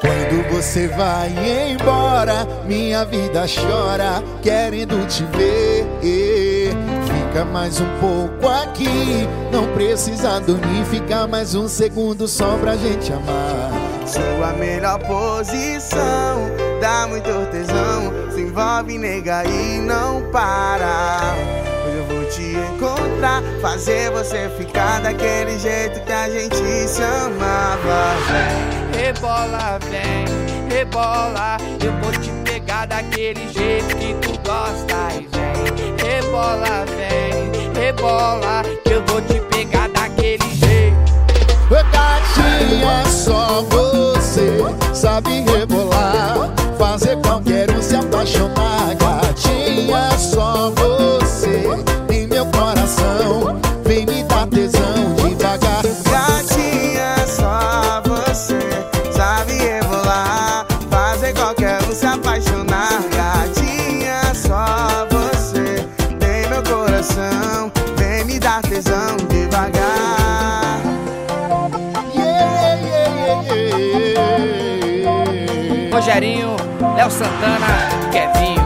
Quando você vai embora, minha vida chora, querendo te ver. Fica mais um pouco aqui, não precisa dormir, fica mais um segundo só pra gente amar. Sua melhor posição, dá muito tesão, se envolve, nega, e não para. Fazer você ficar daquele jeito que a gente se amava. Vem, rebola, vem, rebola, eu vou te pegar daquele jeito que tu gosta. E vem, rebola, vem, rebola, que eu vou te pegar daquele jeito. Gatinha, só você fazer qualquer um se apaixonar. Gatinha, só você tem meu coração, vem me dar tesão devagar. Yeah, yeah, yeah. Rogerinho, Léo Santana, Kevinho.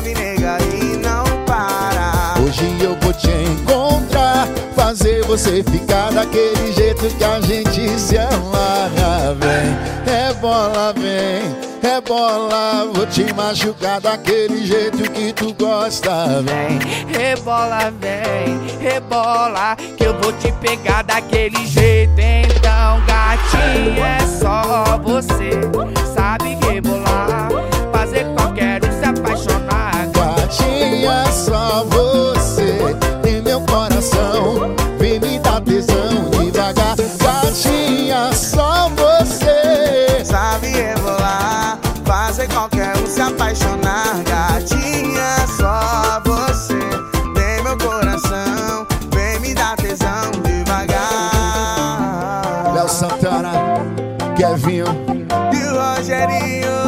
Envolve, nega, e não para. Hoje eu vou te encontrar, fazer você ficar daquele jeito que a gente se ama. Vem, rebola, vem, rebola, vou te machucar daquele jeito que tu gosta. Vem, Vem, rebola, vem, rebola, que eu vou te pegar daquele jeito. Então, gatinha, é rebolar, fazer qualquer um se apaixonar. Gatinha, só você tem meu coração, vem me dar tesão devagar. Léo Santana, Kevinho. E o Rogerinho